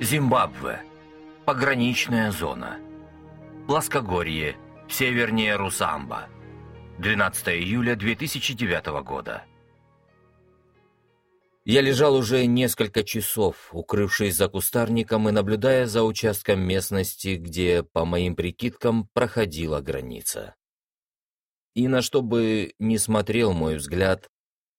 Зимбабве. Пограничная зона. Плоскогорье. Севернее Русамба. 12 июля 2009 года. Я лежал уже несколько часов, укрывшись за кустарником и наблюдая за участком местности, где, по моим прикидкам, проходила граница. И на что бы ни смотрел мой взгляд,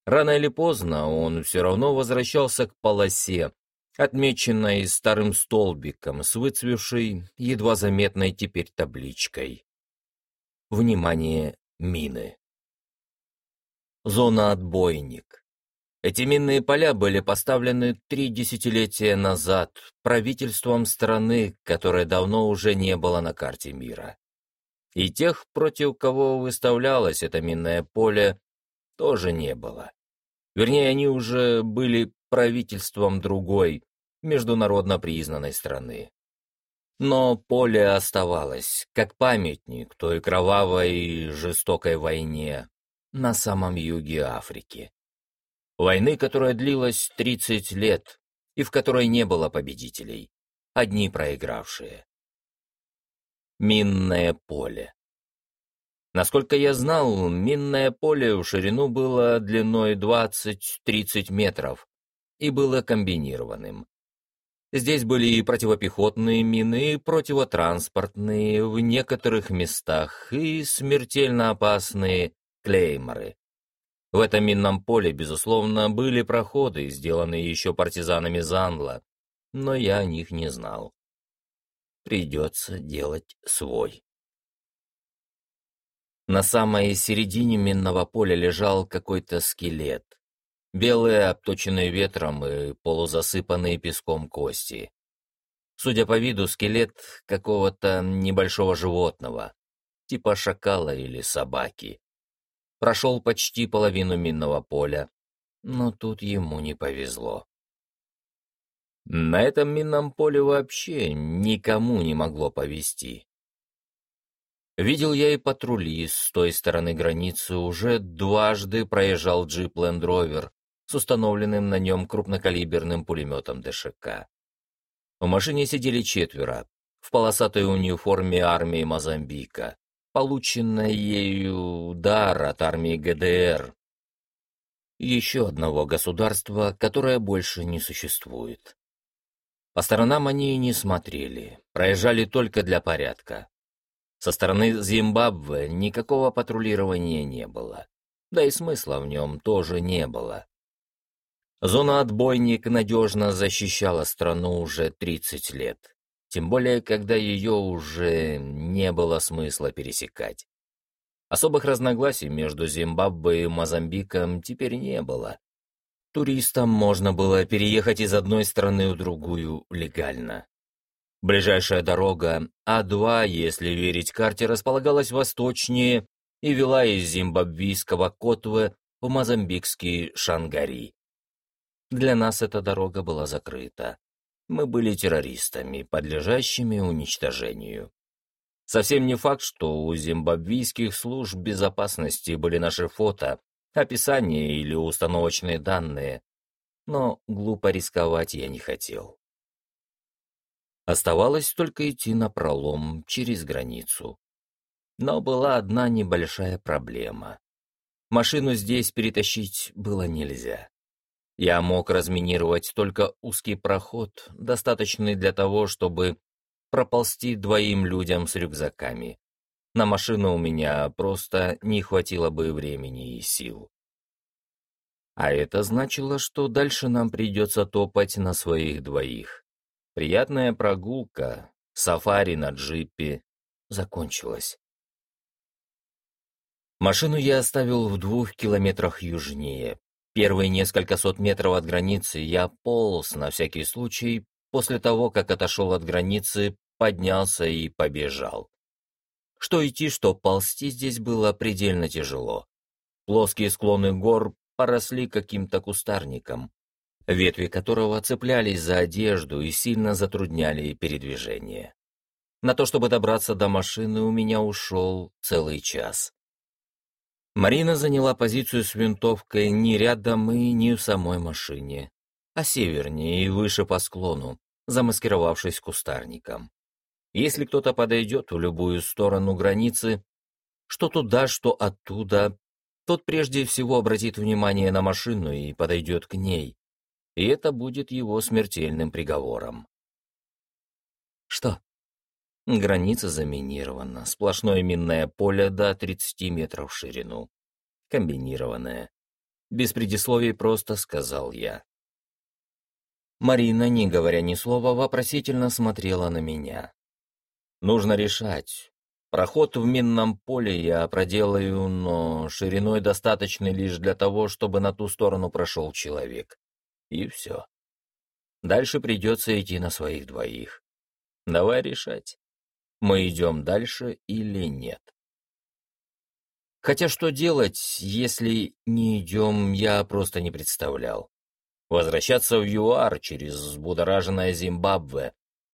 рано или поздно он все равно возвращался к полосе, отмеченной старым столбиком с выцвевшей, едва заметной теперь табличкой. Внимание, мины. Зона отбойник. Эти минные поля были поставлены три десятилетия назад правительством страны, которая давно уже не было на карте мира. И тех, против кого выставлялось это минное поле, тоже не было. Вернее, они уже были правительством другой, международно признанной страны. Но поле оставалось, как памятник той кровавой и жестокой войне на самом юге Африки. Войны, которая длилась 30 лет и в которой не было победителей, одни проигравшие. Минное поле. Насколько я знал, минное поле в ширину было длиной 20-30 метров и было комбинированным. Здесь были и противопехотные мины, и противотранспортные в некоторых местах, и смертельно опасные клейморы. В этом минном поле, безусловно, были проходы, сделанные еще партизанами Занла, но я о них не знал. Придется делать свой. На самой середине минного поля лежал какой-то скелет. Белые, обточенные ветром и полузасыпанные песком кости. Судя по виду, скелет какого-то небольшого животного, типа шакала или собаки. Прошел почти половину минного поля, но тут ему не повезло. На этом минном поле вообще никому не могло повезти. Видел я и патрули с той стороны границы, уже дважды проезжал джип Land Rover, с установленным на нем крупнокалиберным пулеметом ДШК. В машине сидели четверо, в полосатой униформе армии Мозамбика, полученной ею удар от армии ГДР, еще одного государства, которое больше не существует. По сторонам они не смотрели, проезжали только для порядка. Со стороны Зимбабве никакого патрулирования не было, да и смысла в нем тоже не было. Зона отбойник надежно защищала страну уже 30 лет, тем более, когда ее уже не было смысла пересекать. Особых разногласий между Зимбабве и Мозамбиком теперь не было. Туристам можно было переехать из одной страны в другую легально. Ближайшая дорога А2, если верить карте, располагалась восточнее и вела из зимбабвийского Котве в мозамбикский Шангари. Для нас эта дорога была закрыта. Мы были террористами, подлежащими уничтожению. Совсем не факт, что у зимбабвийских служб безопасности были наши фото, описание или установочные данные, но глупо рисковать я не хотел. Оставалось только идти на пролом через границу. Но была одна небольшая проблема. Машину здесь перетащить было нельзя. Я мог разминировать только узкий проход, достаточный для того, чтобы проползти двоим людям с рюкзаками. На машину у меня просто не хватило бы времени и сил. А это значило, что дальше нам придется топать на своих двоих. Приятная прогулка, сафари на джипе закончилась. Машину я оставил в двух километрах южнее, Первые несколько сот метров от границы я полз на всякий случай, после того, как отошел от границы, поднялся и побежал. Что идти, что ползти здесь было предельно тяжело. Плоские склоны гор поросли каким-то кустарником, ветви которого цеплялись за одежду и сильно затрудняли передвижение. На то, чтобы добраться до машины, у меня ушел целый час. Марина заняла позицию с винтовкой не рядом и не в самой машине, а севернее и выше по склону, замаскировавшись кустарником. Если кто-то подойдет в любую сторону границы, что туда, что оттуда, тот прежде всего обратит внимание на машину и подойдет к ней, и это будет его смертельным приговором. Что? Граница заминирована, сплошное минное поле до 30 метров в ширину. Комбинированное. Без предисловий просто сказал я. Марина, не говоря ни слова, вопросительно смотрела на меня. Нужно решать. Проход в минном поле я проделаю, но шириной достаточно лишь для того, чтобы на ту сторону прошел человек. И все. Дальше придется идти на своих двоих. Давай решать, мы идем дальше или нет. Хотя что делать, если не идем, я просто не представлял. Возвращаться в ЮАР через взбудораженное Зимбабве,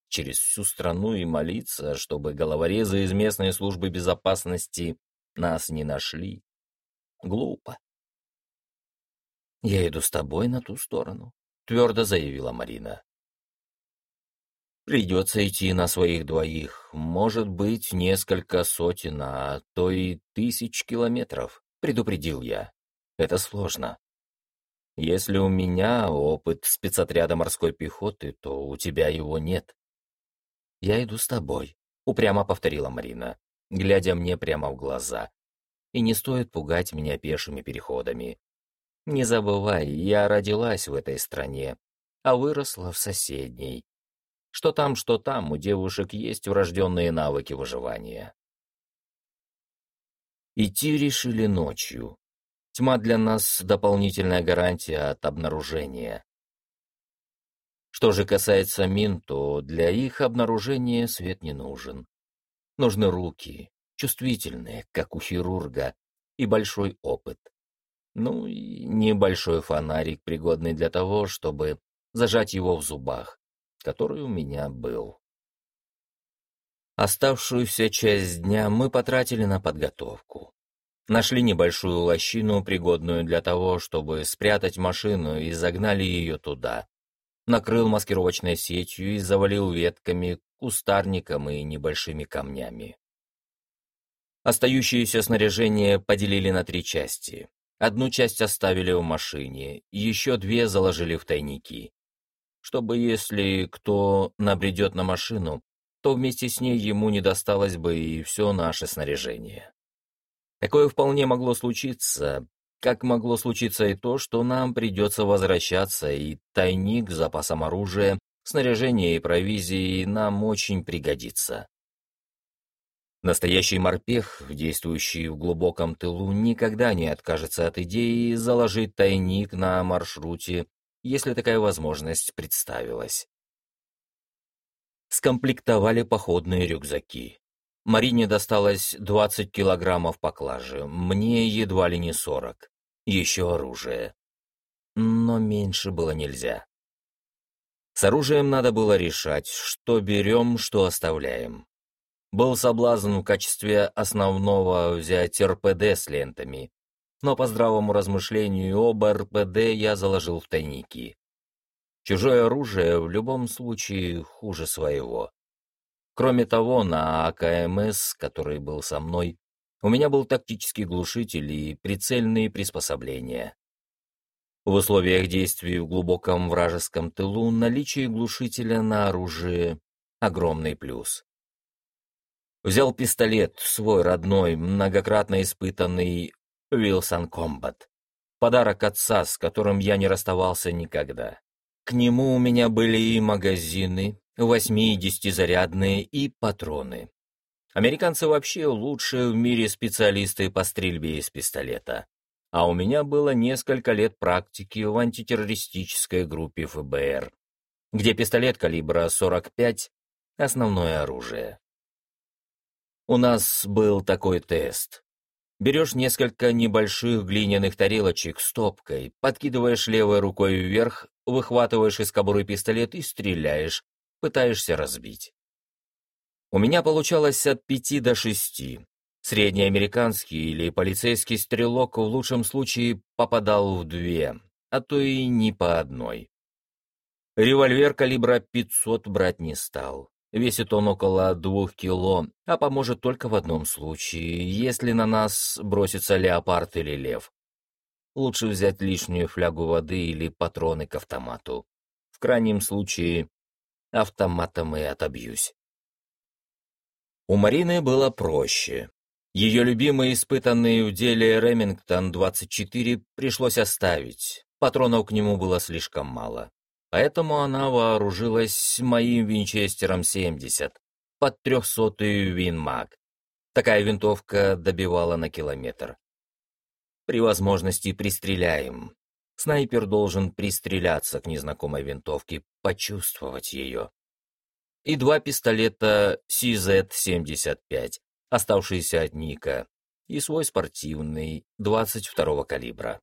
через всю страну и молиться, чтобы головорезы из местной службы безопасности нас не нашли. Глупо. «Я иду с тобой на ту сторону», — твердо заявила Марина. «Придется идти на своих двоих, может быть, несколько сотен, а то и тысяч километров», — предупредил я. «Это сложно. Если у меня опыт спецотряда морской пехоты, то у тебя его нет. «Я иду с тобой», — упрямо повторила Марина, глядя мне прямо в глаза. «И не стоит пугать меня пешими переходами. Не забывай, я родилась в этой стране, а выросла в соседней. Что там, что там, у девушек есть врожденные навыки выживания». Идти решили ночью. Тьма для нас — дополнительная гарантия от обнаружения. Что же касается мин, то для их обнаружения свет не нужен. Нужны руки, чувствительные, как у хирурга, и большой опыт. Ну и небольшой фонарик, пригодный для того, чтобы зажать его в зубах, который у меня был. Оставшуюся часть дня мы потратили на подготовку. Нашли небольшую лощину, пригодную для того, чтобы спрятать машину, и загнали ее туда накрыл маскировочной сетью и завалил ветками, кустарником и небольшими камнями. Остающееся снаряжение поделили на три части. Одну часть оставили в машине, еще две заложили в тайники. Чтобы, если кто набредет на машину, то вместе с ней ему не досталось бы и все наше снаряжение. Такое вполне могло случиться, как могло случиться и то, что нам придется возвращаться, и тайник с запасом оружия, снаряжения и провизии нам очень пригодится. Настоящий морпех, действующий в глубоком тылу, никогда не откажется от идеи заложить тайник на маршруте, если такая возможность представилась. Скомплектовали походные рюкзаки. Марине досталось 20 килограммов поклажи, мне едва ли не 40. Еще оружие. Но меньше было нельзя. С оружием надо было решать, что берем, что оставляем. Был соблазн в качестве основного взять РПД с лентами, но по здравому размышлению оба РПД я заложил в тайники. Чужое оружие в любом случае хуже своего. Кроме того, на АКМС, который был со мной, у меня был тактический глушитель и прицельные приспособления. В условиях действий в глубоком вражеском тылу наличие глушителя на оружие — огромный плюс. Взял пистолет, свой родной, многократно испытанный Wilson Combat. Подарок отца, с которым я не расставался никогда. К нему у меня были и магазины, 80-зарядные и патроны. Американцы вообще лучшие в мире специалисты по стрельбе из пистолета. А у меня было несколько лет практики в антитеррористической группе ФБР, где пистолет калибра 45 — основное оружие. У нас был такой тест. Берешь несколько небольших глиняных тарелочек с топкой, подкидываешь левой рукой вверх, выхватываешь из кобуры пистолет и стреляешь, пытаешься разбить. У меня получалось от пяти до шести. Средний американский или полицейский стрелок в лучшем случае попадал в две, а то и не по одной. Револьвер калибра 500 брать не стал. Весит он около двух кило, а поможет только в одном случае, если на нас бросится леопард или лев. Лучше взять лишнюю флягу воды или патроны к автомату. В крайнем случае, автоматом и отобьюсь. У Марины было проще. Ее любимый испытанный в деле Ремингтон-24 пришлось оставить, патронов к нему было слишком мало. Поэтому она вооружилась моим винчестером 70 под трехсотую Винмаг. Такая винтовка добивала на километр. При возможности пристреляем. Снайпер должен пристреляться к незнакомой винтовке, почувствовать ее. И два пистолета CZ-75, оставшиеся от Ника, и свой спортивный 22-го калибра.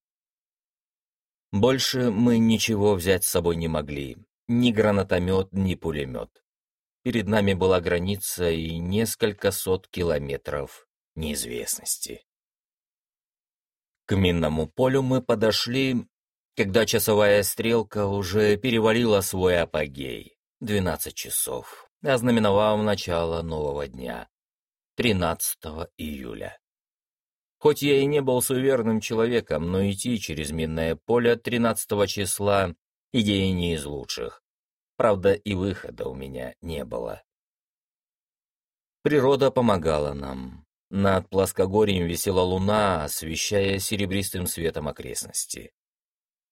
Больше мы ничего взять с собой не могли. Ни гранатомет, ни пулемет. Перед нами была граница и несколько сот километров неизвестности. К минному полю мы подошли, когда часовая стрелка уже перевалила свой апогей — 12 часов, ознаменовав начало нового дня — 13 июля. Хоть я и не был суверенным человеком, но идти через минное поле 13 числа — идея не из лучших. Правда, и выхода у меня не было. Природа помогала нам. Над плоскогорьем висела луна, освещая серебристым светом окрестности.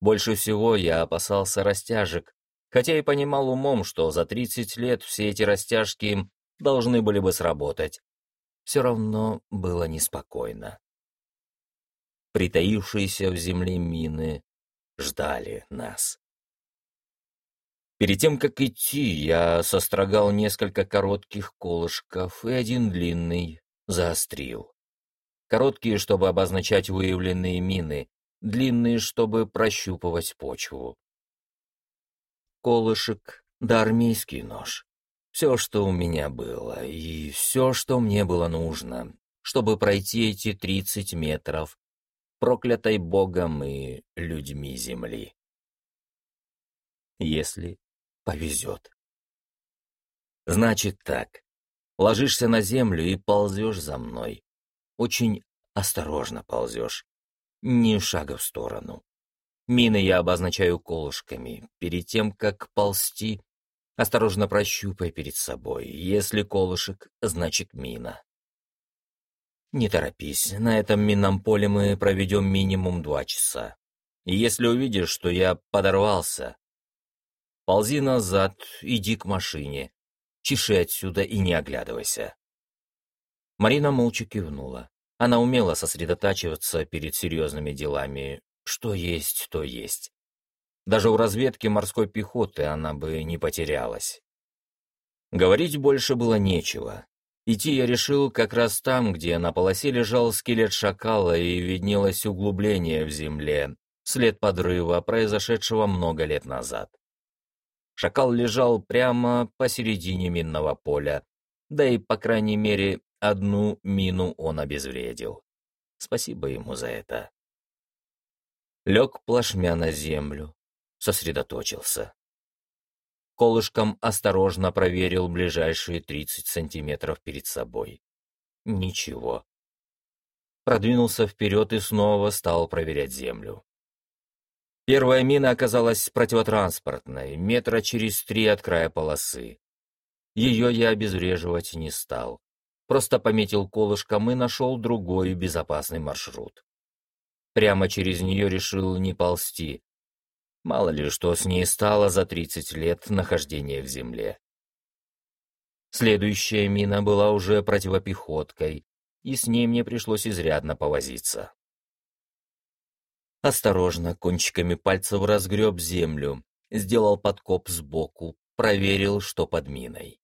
Больше всего я опасался растяжек, хотя и понимал умом, что за 30 лет все эти растяжки должны были бы сработать. Все равно было неспокойно притаившиеся в земле мины, ждали нас. Перед тем, как идти, я сострогал несколько коротких колышков и один длинный заострил. Короткие, чтобы обозначать выявленные мины, длинные, чтобы прощупывать почву. Колышек да армейский нож. Все, что у меня было, и все, что мне было нужно, чтобы пройти эти тридцать метров проклятой Богом и людьми земли. Если повезет. Значит так. Ложишься на землю и ползешь за мной. Очень осторожно ползешь. Ни шага в сторону. Мины я обозначаю колышками. Перед тем, как ползти, осторожно прощупай перед собой. Если колышек, значит мина. Не торопись, на этом минном поле мы проведем минимум два часа. И если увидишь, что я подорвался, ползи назад, иди к машине, чеши отсюда и не оглядывайся. Марина молча кивнула. Она умела сосредотачиваться перед серьезными делами. Что есть, то есть. Даже у разведки морской пехоты она бы не потерялась. Говорить больше было нечего. Идти я решил как раз там, где на полосе лежал скелет шакала и виднелось углубление в земле, след подрыва, произошедшего много лет назад. Шакал лежал прямо посередине минного поля, да и, по крайней мере, одну мину он обезвредил. Спасибо ему за это. Лег плашмя на землю, сосредоточился колышком осторожно проверил ближайшие 30 сантиметров перед собой. Ничего. Продвинулся вперед и снова стал проверять землю. Первая мина оказалась противотранспортной, метра через три от края полосы. Ее я обезвреживать не стал. Просто пометил колышком и нашел другой безопасный маршрут. Прямо через нее решил не ползти, Мало ли, что с ней стало за 30 лет нахождения в земле. Следующая мина была уже противопехоткой, и с ней мне пришлось изрядно повозиться. Осторожно, кончиками пальцев разгреб землю, сделал подкоп сбоку, проверил, что под миной.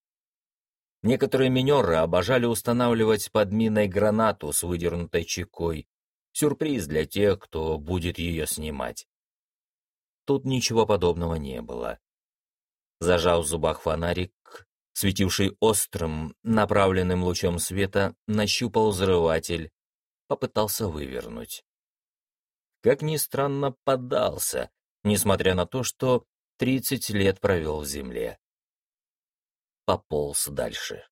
Некоторые минеры обожали устанавливать под миной гранату с выдернутой чекой. Сюрприз для тех, кто будет ее снимать. Тут ничего подобного не было. Зажав в зубах фонарик, светивший острым, направленным лучом света, нащупал взрыватель, попытался вывернуть. Как ни странно, поддался, несмотря на то, что тридцать лет провел в земле. Пополз дальше.